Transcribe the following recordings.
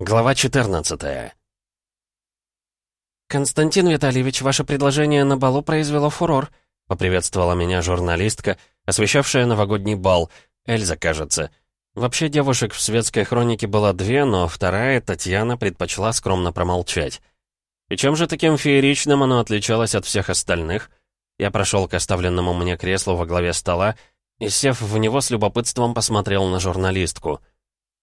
Глава 14 «Константин Витальевич, ваше предложение на балу произвело фурор», — поприветствовала меня журналистка, освещавшая новогодний бал, Эльза, кажется. Вообще девушек в светской хронике было две, но вторая, Татьяна, предпочла скромно промолчать. И чем же таким фееричным оно отличалось от всех остальных? Я прошел к оставленному мне креслу во главе стола и, сев в него, с любопытством посмотрел на журналистку.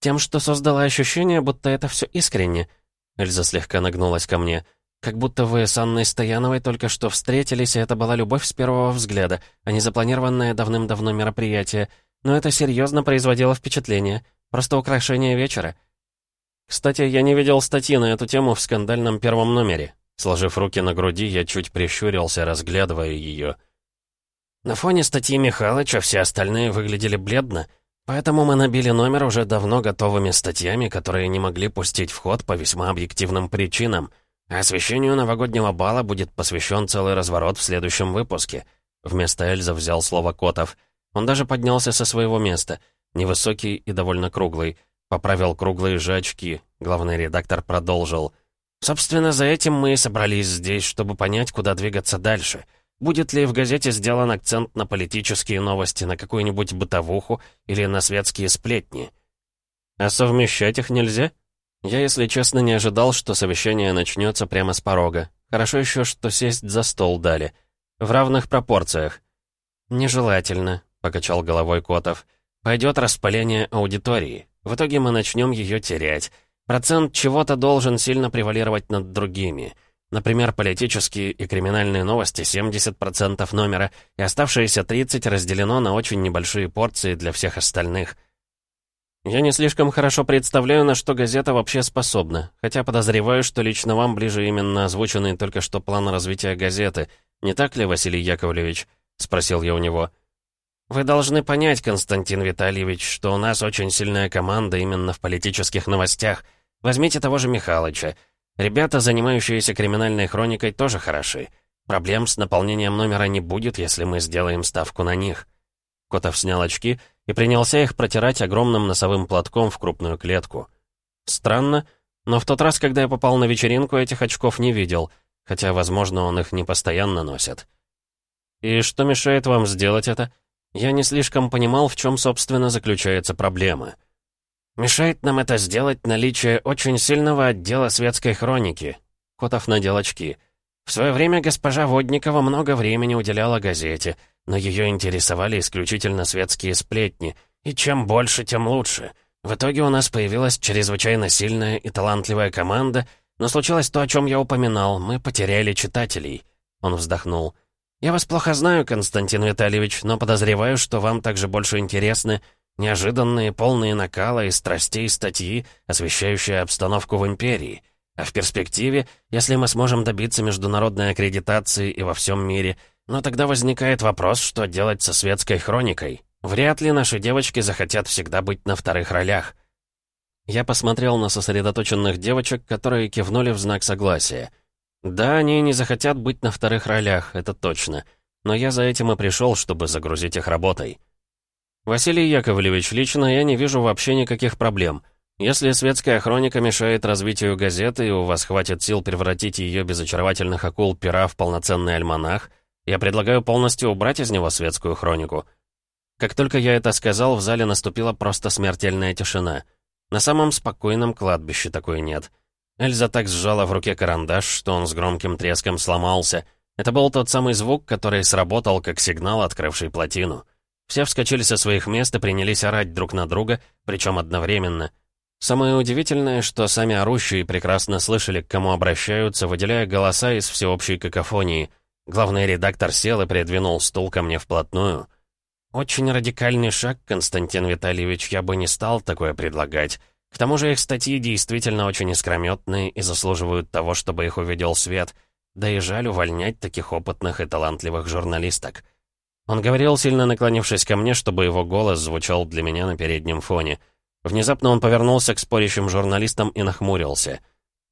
«Тем, что создало ощущение, будто это все искренне». Эльза слегка нагнулась ко мне — как будто вы с Анной Стояновой только что встретились, и это была любовь с первого взгляда, а не запланированное давным-давно мероприятие. Но это серьезно производило впечатление. Просто украшение вечера. Кстати, я не видел статьи на эту тему в скандальном первом номере. Сложив руки на груди, я чуть прищурился, разглядывая ее. На фоне статьи Михалыча все остальные выглядели бледно, поэтому мы набили номер уже давно готовыми статьями, которые не могли пустить в ход по весьма объективным причинам — освещению новогоднего бала будет посвящен целый разворот в следующем выпуске. Вместо Эльза взял слово Котов. Он даже поднялся со своего места. Невысокий и довольно круглый. Поправил круглые же очки. Главный редактор продолжил. «Собственно, за этим мы и собрались здесь, чтобы понять, куда двигаться дальше. Будет ли в газете сделан акцент на политические новости, на какую-нибудь бытовуху или на светские сплетни?» «А совмещать их нельзя?» Я, если честно, не ожидал, что совещание начнется прямо с порога. Хорошо еще, что сесть за стол дали. В равных пропорциях. «Нежелательно», — покачал головой Котов. «Пойдет распыление аудитории. В итоге мы начнем ее терять. Процент чего-то должен сильно превалировать над другими. Например, политические и криминальные новости 70% номера, и оставшиеся 30% разделено на очень небольшие порции для всех остальных». Я не слишком хорошо представляю, на что газета вообще способна, хотя подозреваю, что лично вам ближе именно озвученный только что план развития газеты. Не так ли, Василий Яковлевич?» — спросил я у него. «Вы должны понять, Константин Витальевич, что у нас очень сильная команда именно в политических новостях. Возьмите того же Михалыча. Ребята, занимающиеся криминальной хроникой, тоже хороши. Проблем с наполнением номера не будет, если мы сделаем ставку на них». Котов снял очки — и принялся их протирать огромным носовым платком в крупную клетку. Странно, но в тот раз, когда я попал на вечеринку, этих очков не видел, хотя, возможно, он их не постоянно носит. «И что мешает вам сделать это?» Я не слишком понимал, в чем, собственно, заключается проблема. «Мешает нам это сделать наличие очень сильного отдела светской хроники». Котов надел очки. «В свое время госпожа Водникова много времени уделяла газете, но ее интересовали исключительно светские сплетни, и чем больше, тем лучше. В итоге у нас появилась чрезвычайно сильная и талантливая команда, но случилось то, о чем я упоминал, мы потеряли читателей. Он вздохнул. «Я вас плохо знаю, Константин Витальевич, но подозреваю, что вам также больше интересны неожиданные, полные накала и страстей статьи, освещающие обстановку в империи. А в перспективе, если мы сможем добиться международной аккредитации и во всем мире — но тогда возникает вопрос, что делать со светской хроникой. Вряд ли наши девочки захотят всегда быть на вторых ролях. Я посмотрел на сосредоточенных девочек, которые кивнули в знак согласия. Да, они не захотят быть на вторых ролях, это точно. Но я за этим и пришел, чтобы загрузить их работой. Василий Яковлевич, лично я не вижу вообще никаких проблем. Если светская хроника мешает развитию газеты, и у вас хватит сил превратить ее без очаровательных акул пера в полноценный альманах, я предлагаю полностью убрать из него светскую хронику. Как только я это сказал, в зале наступила просто смертельная тишина. На самом спокойном кладбище такой нет. Эльза так сжала в руке карандаш, что он с громким треском сломался. Это был тот самый звук, который сработал как сигнал, открывший плотину. Все вскочили со своих мест и принялись орать друг на друга, причем одновременно. Самое удивительное, что сами орущие прекрасно слышали, к кому обращаются, выделяя голоса из всеобщей какофонии. Главный редактор сел и придвинул стул ко мне вплотную. «Очень радикальный шаг, Константин Витальевич, я бы не стал такое предлагать. К тому же их статьи действительно очень искрометные и заслуживают того, чтобы их увидел свет. Да и жаль увольнять таких опытных и талантливых журналисток». Он говорил, сильно наклонившись ко мне, чтобы его голос звучал для меня на переднем фоне. Внезапно он повернулся к спорящим журналистам и нахмурился.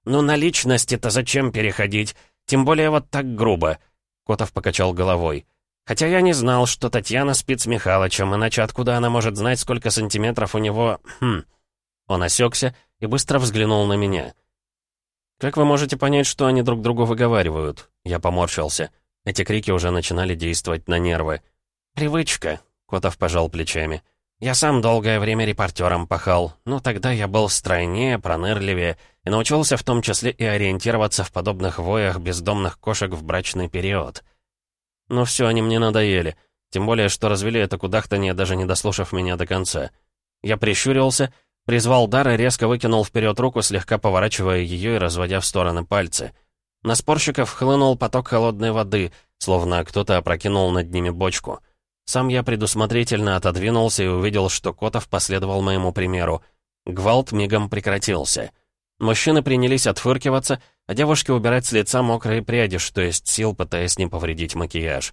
«Ну, на личности-то зачем переходить? Тем более вот так грубо. Котов покачал головой. «Хотя я не знал, что Татьяна спит с Михалычем, иначе откуда она может знать, сколько сантиметров у него... Хм...» Он осекся и быстро взглянул на меня. «Как вы можете понять, что они друг другу выговаривают?» Я поморщился. Эти крики уже начинали действовать на нервы. «Привычка», — Котов пожал плечами. «Я сам долгое время репортером пахал. Ну, тогда я был стройнее, пронырливее и научился в том числе и ориентироваться в подобных воях бездомных кошек в брачный период. Но все, они мне надоели. Тем более, что развели это кудахтанье, даже не дослушав меня до конца. Я прищурился, призвал дар и резко выкинул вперед руку, слегка поворачивая ее и разводя в стороны пальцы. На спорщиков хлынул поток холодной воды, словно кто-то опрокинул над ними бочку. Сам я предусмотрительно отодвинулся и увидел, что Котов последовал моему примеру. Гвалт мигом прекратился. Мужчины принялись отфыркиваться, а девушки убирать с лица мокрые пряди, что есть сил, пытаясь не повредить макияж.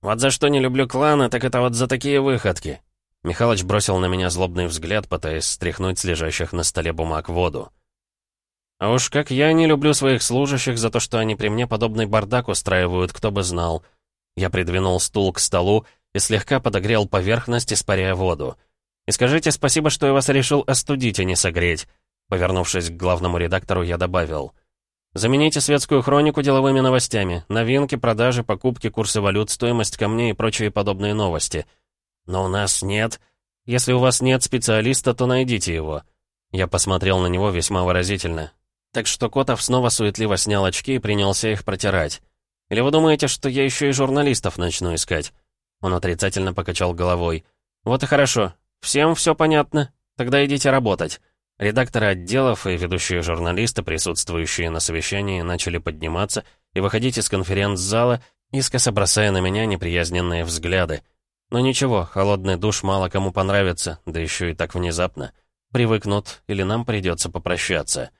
«Вот за что не люблю кланы, так это вот за такие выходки!» Михалыч бросил на меня злобный взгляд, пытаясь стряхнуть с лежащих на столе бумаг воду. «А уж как я не люблю своих служащих за то, что они при мне подобный бардак устраивают, кто бы знал!» Я придвинул стул к столу и слегка подогрел поверхность, испаряя воду. «И скажите спасибо, что я вас решил остудить, а не согреть!» Повернувшись к главному редактору, я добавил. «Замените светскую хронику деловыми новостями. Новинки, продажи, покупки, курсы валют, стоимость камней и прочие подобные новости. Но у нас нет. Если у вас нет специалиста, то найдите его». Я посмотрел на него весьма выразительно. Так что Котов снова суетливо снял очки и принялся их протирать. «Или вы думаете, что я еще и журналистов начну искать?» Он отрицательно покачал головой. «Вот и хорошо. Всем все понятно. Тогда идите работать». Редакторы отделов и ведущие журналисты, присутствующие на совещании, начали подниматься и выходить из конференц-зала, искоса бросая на меня неприязненные взгляды. Но ничего, холодный душ мало кому понравится, да еще и так внезапно. Привыкнут, или нам придется попрощаться.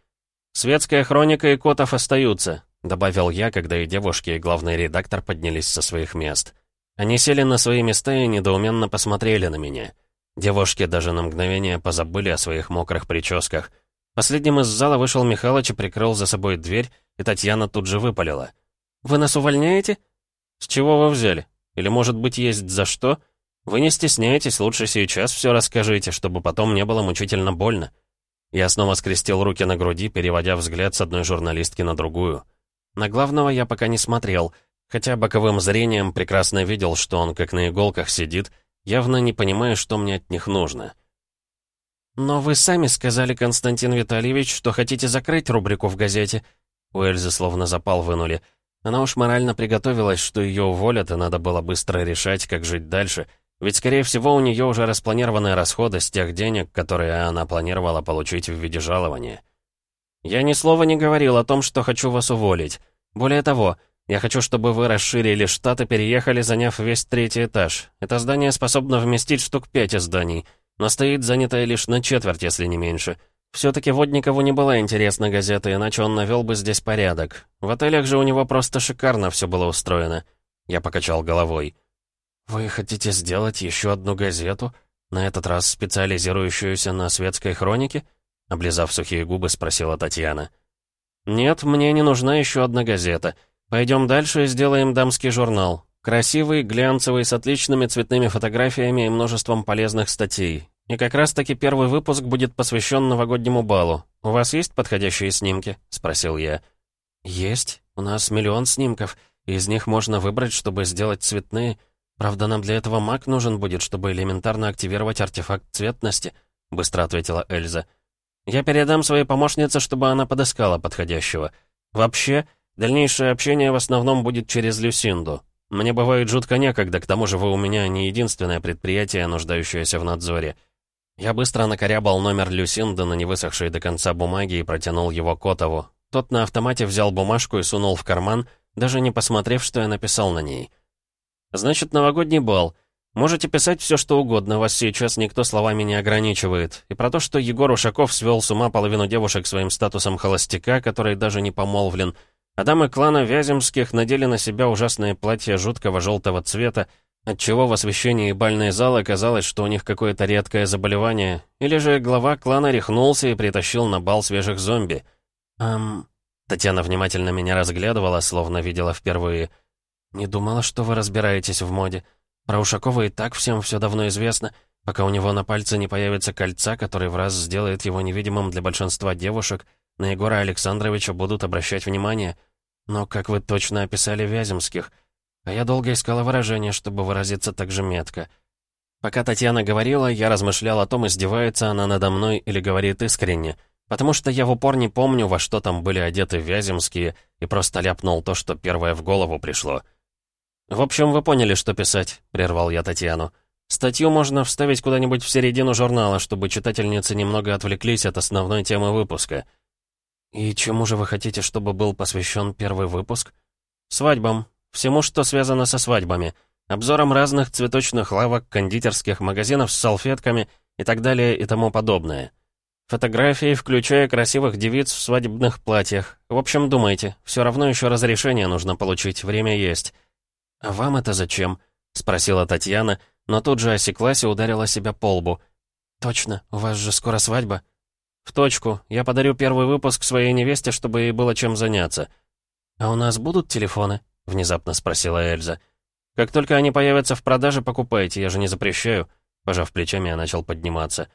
«Светская хроника и Котов остаются», — добавил я, когда и девушки, и главный редактор поднялись со своих мест. Они сели на свои места и недоуменно посмотрели на меня. Девушки даже на мгновение позабыли о своих мокрых прическах. Последним из зала вышел Михалыч и прикрыл за собой дверь, и Татьяна тут же выпалила. «Вы нас увольняете?» «С чего вы взяли? Или, может быть, есть за что? Вы не стесняйтесь, лучше сейчас все расскажите, чтобы потом не было мучительно больно». Я снова скрестил руки на груди, переводя взгляд с одной журналистки на другую. На главного я пока не смотрел, хотя боковым зрением прекрасно видел, что он как на иголках сидит, явно не понимая, что мне от них нужно. «Но вы сами сказали, Константин Витальевич, что хотите закрыть рубрику в газете». У Эльзы словно запал вынули. Она уж морально приготовилась, что ее уволят, и надо было быстро решать, как жить дальше. Ведь, скорее всего, у нее уже распланированы расходы с тех денег, которые она планировала получить в виде жалования. «Я ни слова не говорил о том, что хочу вас уволить. Более того, я хочу, чтобы вы расширили штат и переехали, заняв весь третий этаж. Это здание способно вместить штук пять зданий, но стоит занятое лишь на четверть, если не меньше. Все-таки Водникову не была интересна газета, иначе он навел бы здесь порядок. В отелях же у него просто шикарно все было устроено. Я покачал головой. «Вы хотите сделать еще одну газету? На этот раз специализирующуюся на светской хронике?» Облизав сухие губы, спросила Татьяна. «Нет, мне не нужна еще одна газета». Пойдем дальше и сделаем дамский журнал. Красивый, глянцевый, с отличными цветными фотографиями и множеством полезных статей. И как раз-таки первый выпуск будет посвящен новогоднему балу. У вас есть подходящие снимки?» — спросил я. «Есть. У нас миллион снимков. Из них можно выбрать, чтобы сделать цветные. Правда, нам для этого маг нужен будет, чтобы элементарно активировать артефакт цветности», — быстро ответила Эльза. «Я передам своей помощнице, чтобы она подыскала подходящего. Вообще...» Дальнейшее общение в основном будет через Люсинду. Мне бывает жутко некогда, к тому же вы у меня не единственное предприятие, нуждающееся в надзоре. Я быстро накорябал номер Люсинды на невысохшей до конца бумаги и протянул его Котову. Тот на автомате взял бумажку и сунул в карман, даже не посмотрев, что я написал на ней. «Значит, новогодний бал. Можете писать все, что угодно, вас сейчас никто словами не ограничивает. И про то, что Егор Ушаков свел с ума половину девушек своим статусом холостяка, который даже не помолвлен — а дамы клана Вяземских надели на себя ужасные платья жуткого желтого цвета, отчего в освещении бальной залы казалось, что у них какое-то редкое заболевание, или же глава клана рехнулся и притащил на бал свежих зомби. «Эм...» Татьяна внимательно меня разглядывала, словно видела впервые. «Не думала, что вы разбираетесь в моде. Про Ушакова и так всем все давно известно. Пока у него на пальце не появится кольца, который в раз сделает его невидимым для большинства девушек, на Егора Александровича будут обращать внимание. Но, как вы точно описали Вяземских, а я долго искала выражение, чтобы выразиться так же метко. Пока Татьяна говорила, я размышлял о том, издевается она надо мной или говорит искренне, потому что я в упор не помню, во что там были одеты Вяземские, и просто ляпнул то, что первое в голову пришло. «В общем, вы поняли, что писать», — прервал я Татьяну. «Статью можно вставить куда-нибудь в середину журнала, чтобы читательницы немного отвлеклись от основной темы выпуска». «И чему же вы хотите, чтобы был посвящен первый выпуск?» «Свадьбам. Всему, что связано со свадьбами. Обзором разных цветочных лавок, кондитерских магазинов с салфетками и так далее и тому подобное. Фотографии, включая красивых девиц в свадебных платьях. В общем, думайте, все равно еще разрешение нужно получить, время есть». «А вам это зачем?» — спросила Татьяна, но тут же осеклась и ударила себя по лбу. «Точно, у вас же скоро свадьба?» «В точку. Я подарю первый выпуск своей невесте, чтобы ей было чем заняться». «А у нас будут телефоны?» — внезапно спросила Эльза. «Как только они появятся в продаже, покупайте, я же не запрещаю». Пожав плечами, я начал подниматься.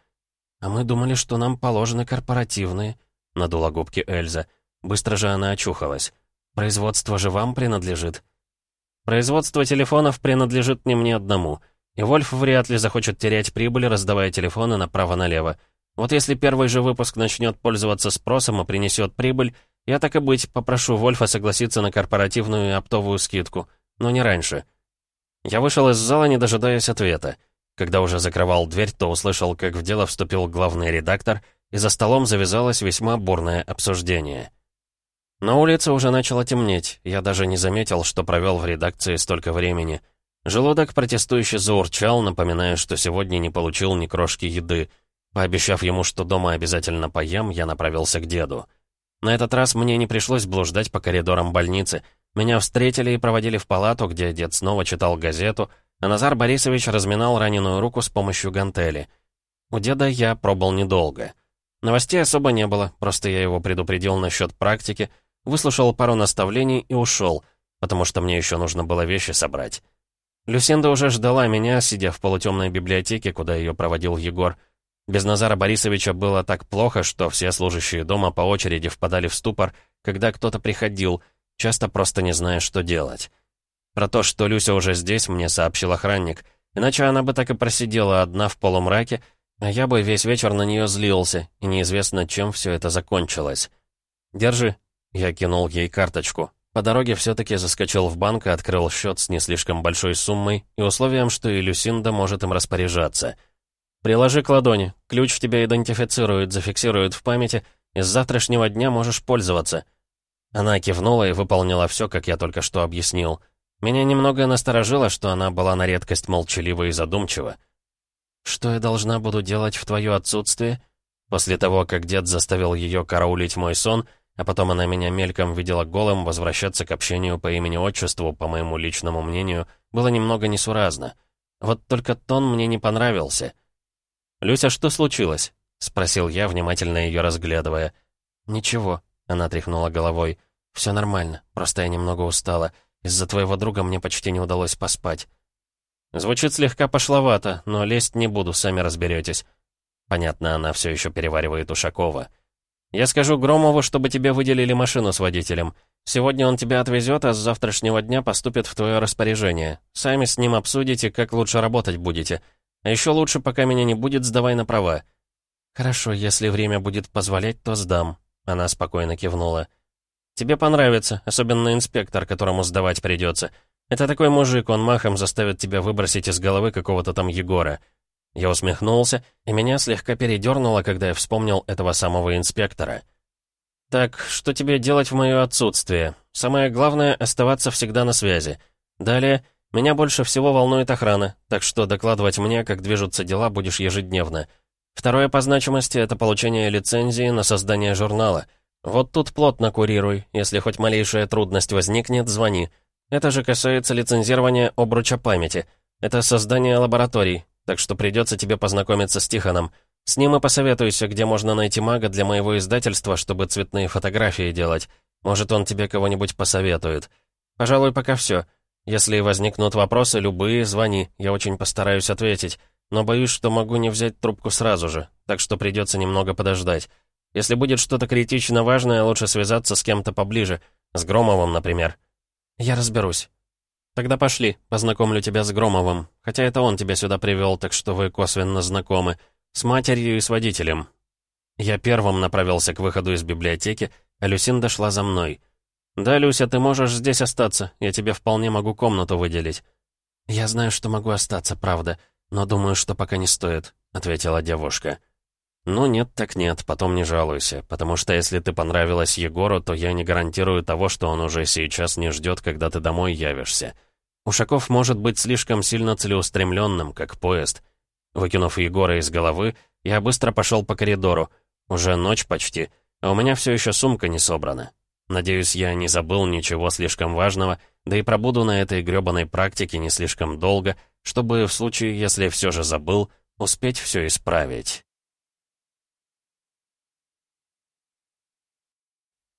«А мы думали, что нам положены корпоративные», — надула губки Эльза. Быстро же она очухалась. «Производство же вам принадлежит». «Производство телефонов принадлежит не мне одному, и Вольф вряд ли захочет терять прибыль, раздавая телефоны направо-налево. Вот если первый же выпуск начнет пользоваться спросом и принесет прибыль, я так и быть попрошу Вольфа согласиться на корпоративную и оптовую скидку, но не раньше. Я вышел из зала, не дожидаясь ответа. Когда уже закрывал дверь, то услышал, как в дело вступил главный редактор, и за столом завязалось весьма бурное обсуждение. На улице уже начало темнеть, я даже не заметил, что провел в редакции столько времени. Желудок протестующе заурчал, напоминая, что сегодня не получил ни крошки еды — Пообещав ему, что дома обязательно поем, я направился к деду. На этот раз мне не пришлось блуждать по коридорам больницы. Меня встретили и проводили в палату, где дед снова читал газету, а Назар Борисович разминал раненую руку с помощью гантели. У деда я пробыл недолго. Новостей особо не было, просто я его предупредил насчет практики, выслушал пару наставлений и ушел, потому что мне еще нужно было вещи собрать. Люсинда уже ждала меня, сидя в полутемной библиотеке, куда ее проводил Егор. Без Назара Борисовича было так плохо, что все служащие дома по очереди впадали в ступор, когда кто-то приходил, часто просто не зная, что делать. Про то, что Люся уже здесь, мне сообщил охранник, иначе она бы так и просидела одна в полумраке, а я бы весь вечер на нее злился, и неизвестно, чем все это закончилось. «Держи», — я кинул ей карточку. По дороге все-таки заскочил в банк и открыл счет с не слишком большой суммой и условием, что и Люсинда может им распоряжаться — «Приложи к ладони. Ключ тебя идентифицирует, зафиксирует в памяти, и с завтрашнего дня можешь пользоваться». Она кивнула и выполнила все, как я только что объяснил. Меня немного насторожило, что она была на редкость молчалива и задумчива. «Что я должна буду делать в твое отсутствие?» После того, как дед заставил ее караулить мой сон, а потом она меня мельком видела голым, возвращаться к общению по имени-отчеству, по моему личному мнению, было немного несуразно. Вот только тон мне не понравился — «Люся, что случилось?» — спросил я, внимательно ее разглядывая. «Ничего», — она тряхнула головой. «Все нормально, просто я немного устала. Из-за твоего друга мне почти не удалось поспать». «Звучит слегка пошловато, но лезть не буду, сами разберетесь». Понятно, она все еще переваривает Ушакова. «Я скажу Громову, чтобы тебе выделили машину с водителем. Сегодня он тебя отвезет, а с завтрашнего дня поступит в твое распоряжение. Сами с ним обсудите, как лучше работать будете. А еще лучше, пока меня не будет, сдавай на права». «Хорошо, если время будет позволять, то сдам», — она спокойно кивнула. «Тебе понравится, особенно инспектор, которому сдавать придется. Это такой мужик, он махом заставит тебя выбросить из головы какого-то там Егора». Я усмехнулся, и меня слегка передернуло, когда я вспомнил этого самого инспектора. «Так, что тебе делать в мое отсутствие? Самое главное — оставаться всегда на связи. Далее — меня больше всего волнует охрана, так что докладывать мне, как движутся дела, будешь ежедневно. Второе по значимости — это получение лицензии на создание журнала. Вот тут плотно курируй, если хоть малейшая трудность возникнет, звони. Это же касается лицензирования обруча памяти. Это создание лабораторий, так что придется тебе познакомиться с Тихоном. С ним и посоветуйся, где можно найти мага для моего издательства, чтобы цветные фотографии делать. Может, он тебе кого-нибудь посоветует. Пожалуй, пока все. Если возникнут вопросы, любые, звони, я очень постараюсь ответить. но боюсь, что могу не взять трубку сразу же, так что придется немного подождать. Если будет что-то критично важное, лучше связаться с кем-то поближе, с Громовым, например. Я разберусь. Тогда пошли, познакомлю тебя с Громовым, хотя это он тебя сюда привел, так что вы косвенно знакомы, с матерью и с водителем. Я первым направился к выходу из библиотеки, а Люсин дошла за мной. «Да, Люся, ты можешь здесь остаться, я тебе вполне могу комнату выделить». «Я знаю, что могу остаться, правда, но думаю, что пока не стоит», — ответила девушка. «Ну нет, так нет, потом не жалуйся, потому что если ты понравилась Егору, то я не гарантирую того, что он уже сейчас не ждет, когда ты домой явишься. Ушаков может быть слишком сильно целеустремленным, как поезд». Выкинув Егора из головы, я быстро пошел по коридору. Уже ночь почти, а у меня все еще сумка не собрана. Надеюсь, я не забыл ничего слишком важного, да и пробуду на этой грёбаной практике не слишком долго, чтобы в случае, если все же забыл, успеть все исправить.